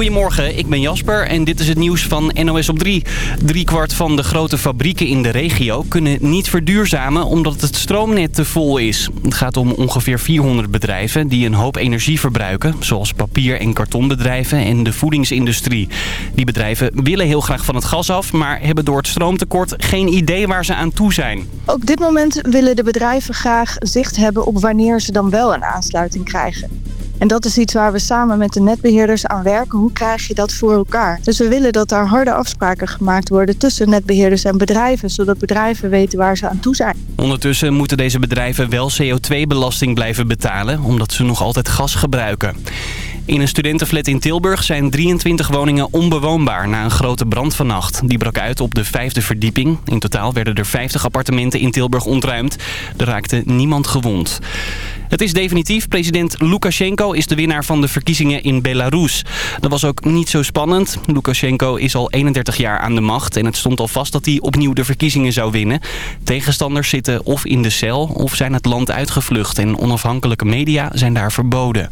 Goedemorgen, ik ben Jasper en dit is het nieuws van NOS op 3. Driekwart van de grote fabrieken in de regio kunnen niet verduurzamen omdat het stroomnet te vol is. Het gaat om ongeveer 400 bedrijven die een hoop energie verbruiken, zoals papier- en kartonbedrijven en de voedingsindustrie. Die bedrijven willen heel graag van het gas af, maar hebben door het stroomtekort geen idee waar ze aan toe zijn. Op dit moment willen de bedrijven graag zicht hebben op wanneer ze dan wel een aansluiting krijgen. En dat is iets waar we samen met de netbeheerders aan werken. Hoe krijg je dat voor elkaar? Dus we willen dat daar harde afspraken gemaakt worden tussen netbeheerders en bedrijven. Zodat bedrijven weten waar ze aan toe zijn. Ondertussen moeten deze bedrijven wel CO2-belasting blijven betalen, omdat ze nog altijd gas gebruiken. In een studentenflat in Tilburg zijn 23 woningen onbewoonbaar na een grote brand vannacht. Die brak uit op de vijfde verdieping. In totaal werden er 50 appartementen in Tilburg ontruimd. Er raakte niemand gewond. Het is definitief. President Lukashenko is de winnaar van de verkiezingen in Belarus. Dat was ook niet zo spannend. Lukashenko is al 31 jaar aan de macht en het stond al vast dat hij opnieuw de verkiezingen zou winnen. Tegenstanders zitten of in de cel of zijn het land uitgevlucht en onafhankelijke media zijn daar verboden.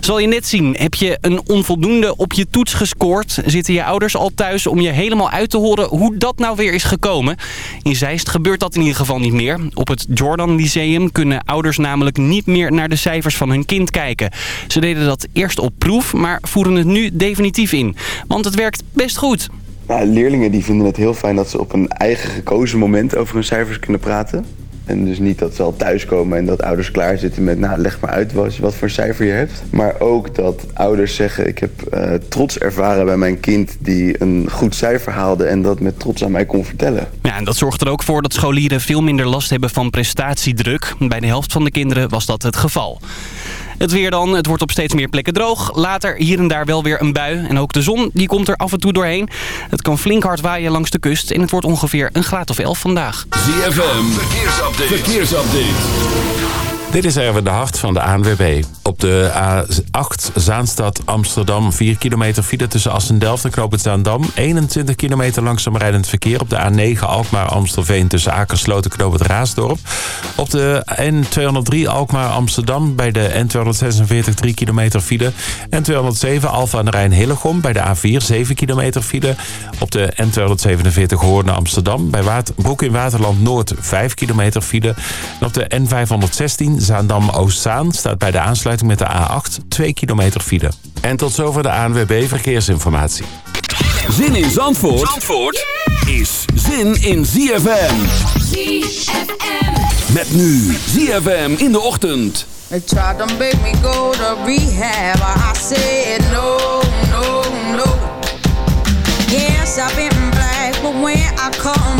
Zal je net zien, heb je een onvoldoende op je toets gescoord? Zitten je ouders al thuis om je helemaal uit te horen hoe dat nou weer is gekomen? In Zeist gebeurt dat in ieder geval niet meer. Op het Jordan Lyceum kunnen ouders namelijk niet meer naar de cijfers van hun kind kijken. Ze deden dat eerst op proef, maar voeren het nu definitief in. Want het werkt best goed. Leerlingen die vinden het heel fijn dat ze op een eigen gekozen moment over hun cijfers kunnen praten. En dus niet dat ze al thuiskomen en dat ouders klaarzitten met... nou, leg maar uit wat, voor cijfer je hebt. Maar ook dat ouders zeggen... ik heb uh, trots ervaren bij mijn kind die een goed cijfer haalde... en dat met trots aan mij kon vertellen. Ja, en dat zorgt er ook voor dat scholieren veel minder last hebben van prestatiedruk. Bij de helft van de kinderen was dat het geval. Het weer dan, het wordt op steeds meer plekken droog. Later hier en daar wel weer een bui. En ook de zon die komt er af en toe doorheen. Het kan flink hard waaien langs de kust. En het wordt ongeveer een graad of 11 vandaag. ZFM, verkeersupdate. verkeersupdate. Dit is even de hart van de ANWB. Op de A8 Zaanstad Amsterdam 4 kilometer file tussen Assen-Delft en Knoop Zaandam. 21 kilometer langzaam rijdend verkeer op de A9 Alkmaar-Amstelveen tussen Akersloot en Knoop Raasdorp. Op de N203 Alkmaar-Amsterdam bij de N246 3 kilometer file. N207 Alfa aan de Rijn-Hillegom bij de A4 7 kilometer file. Op de N247 Hoorn Amsterdam bij Broek in Waterland Noord 5 kilometer file. En op de N516 Zaandam-Oostzaan staat bij de aansluiting met de A8 2 kilometer file. En tot zover de ANWB Verkeersinformatie. Zin in Zandvoort, Zandvoort is zin in ZFM. ZFM. Met nu ZFM in de ochtend. They tried to make me go to rehab. I said no, no, no. Yes, I've been black, but when I come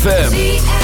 ZFM.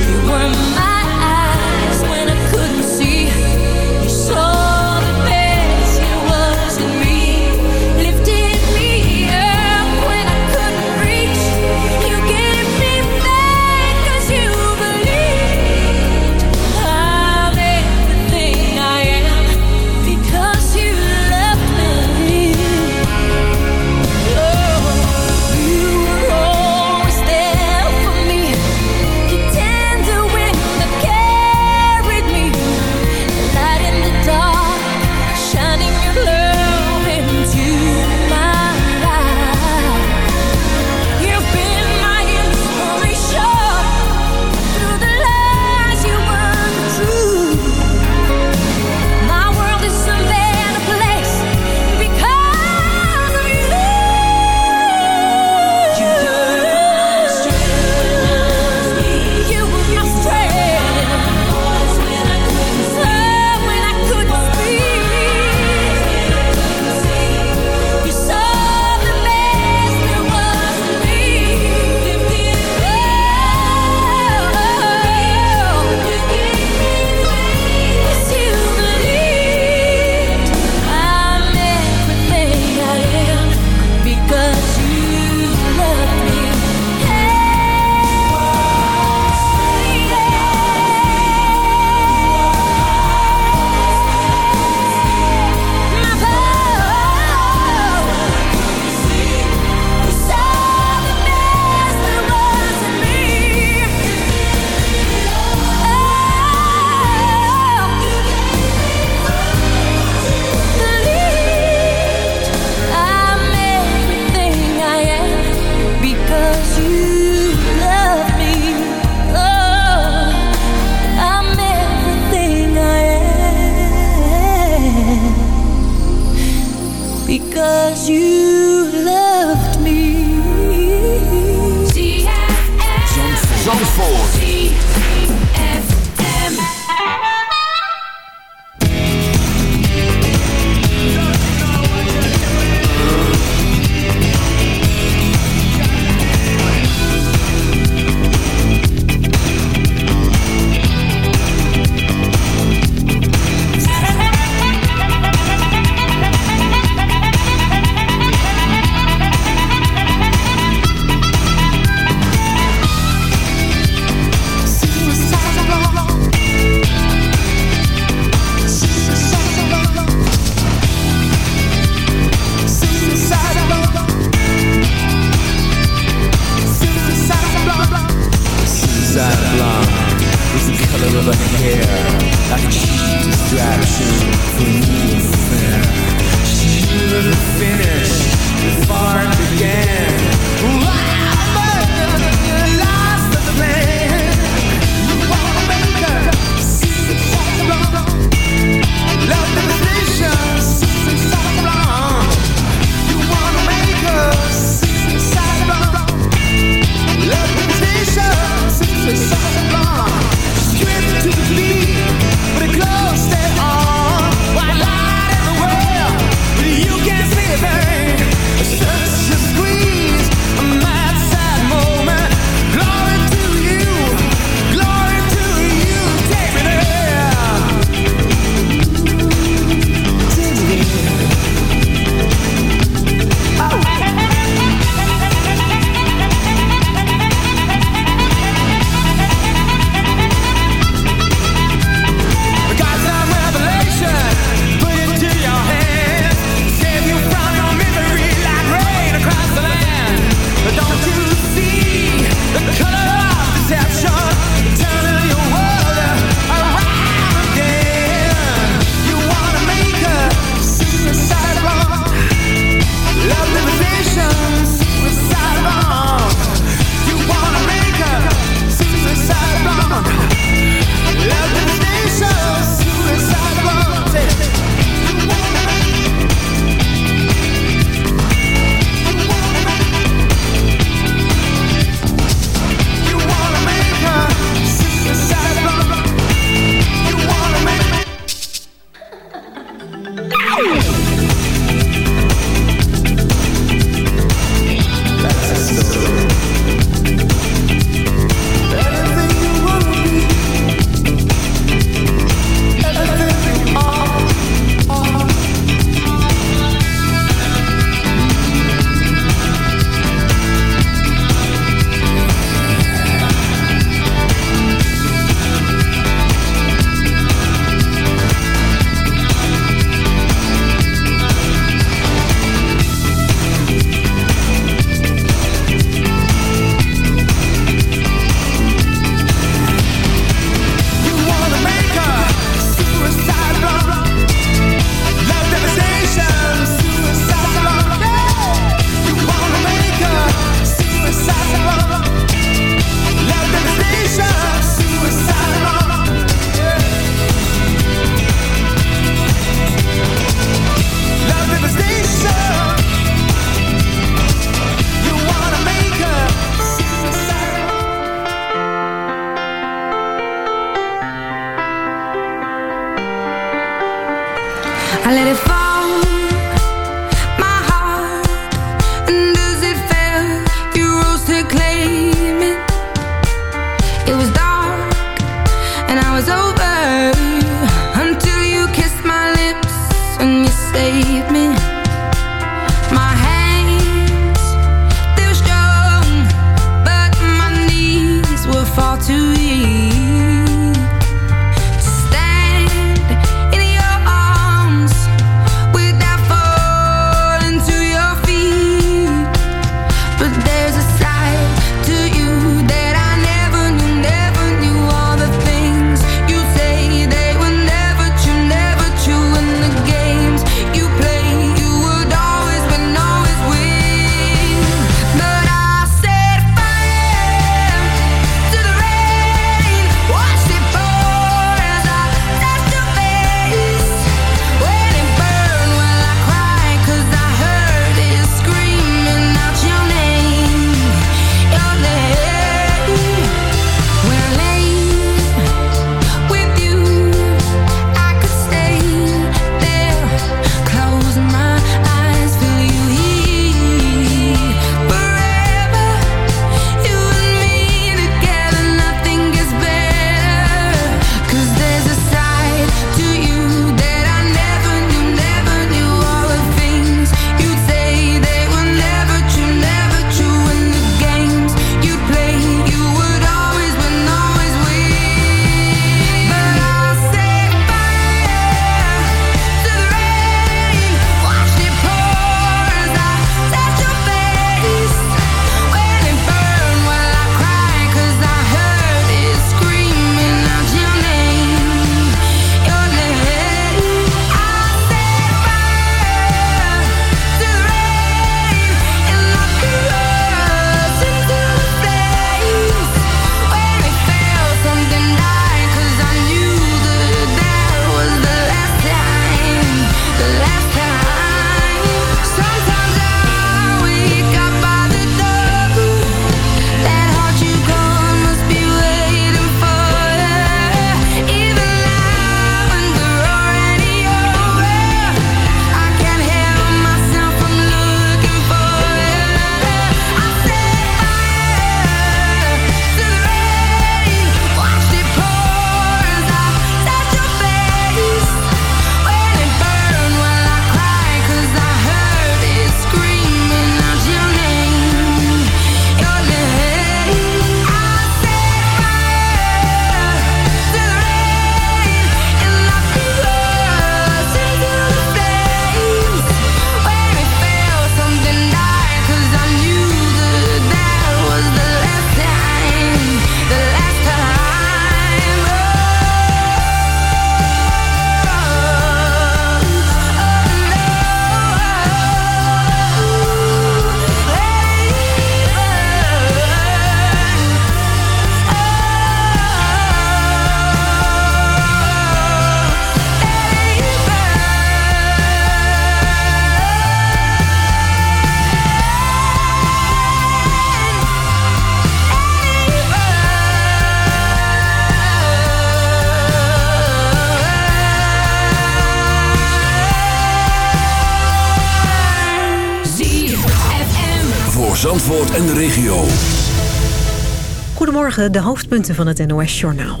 Goedemorgen, de hoofdpunten van het NOS-journaal.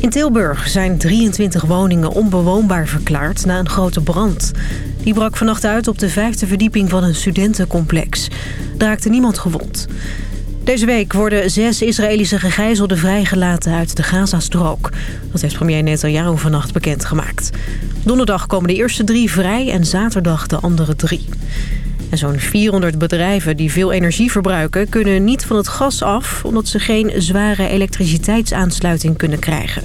In Tilburg zijn 23 woningen onbewoonbaar verklaard na een grote brand. Die brak vannacht uit op de vijfde verdieping van een studentencomplex. Daar raakte niemand gewond. Deze week worden zes Israëlische gegijzelden vrijgelaten uit de Gazastrook. Dat heeft premier Netanyahu vannacht bekendgemaakt. Donderdag komen de eerste drie vrij en zaterdag de andere drie. En zo'n 400 bedrijven die veel energie verbruiken... kunnen niet van het gas af... omdat ze geen zware elektriciteitsaansluiting kunnen krijgen.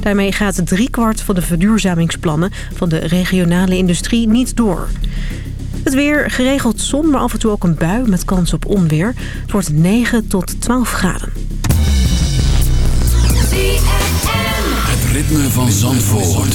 Daarmee gaat driekwart van de verduurzamingsplannen... van de regionale industrie niet door. Het weer, geregeld zon, maar af en toe ook een bui met kans op onweer. Het wordt 9 tot 12 graden. Het ritme van Zandvoort.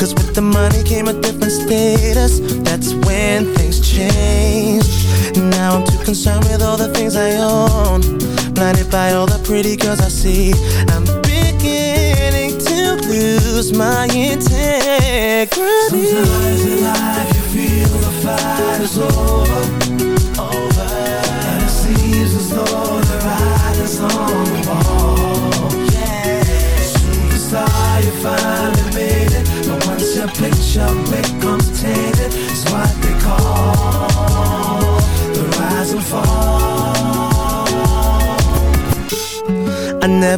Cause with the money came a different status. That's when things changed. Now I'm too concerned with all the things I own. Blinded by all the pretty girls I see. I'm beginning to lose my integrity.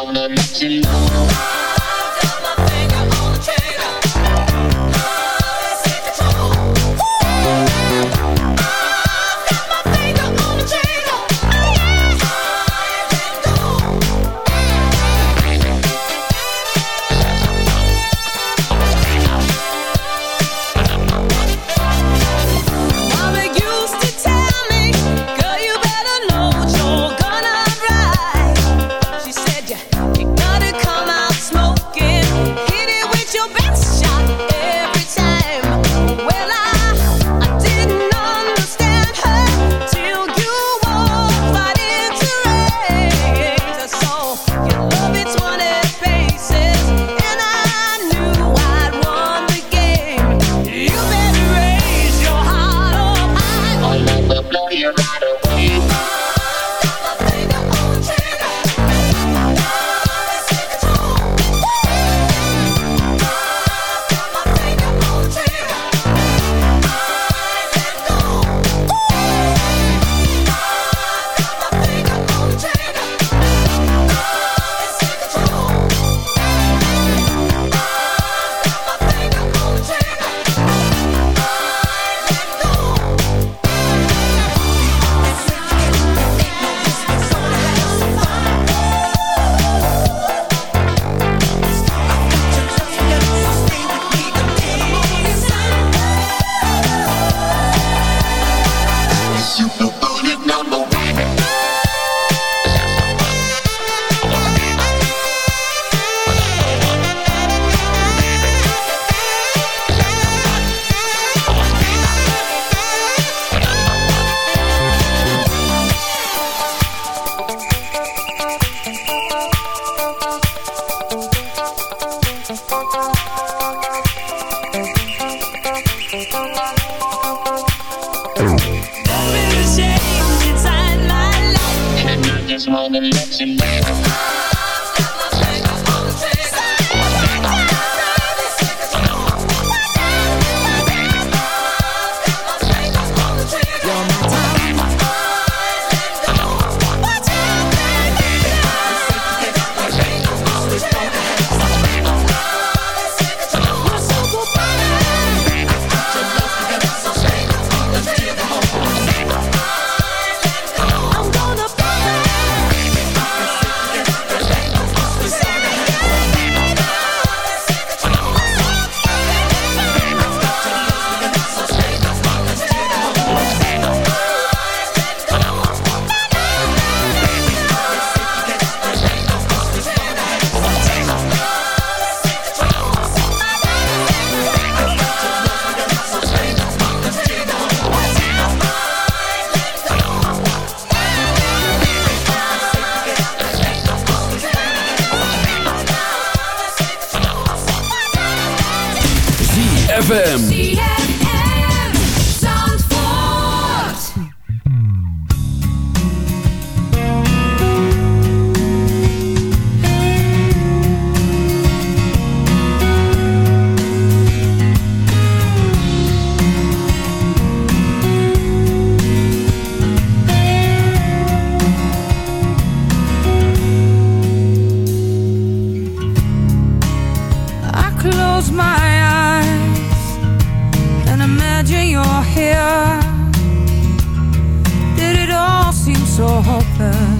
I ZFM. love.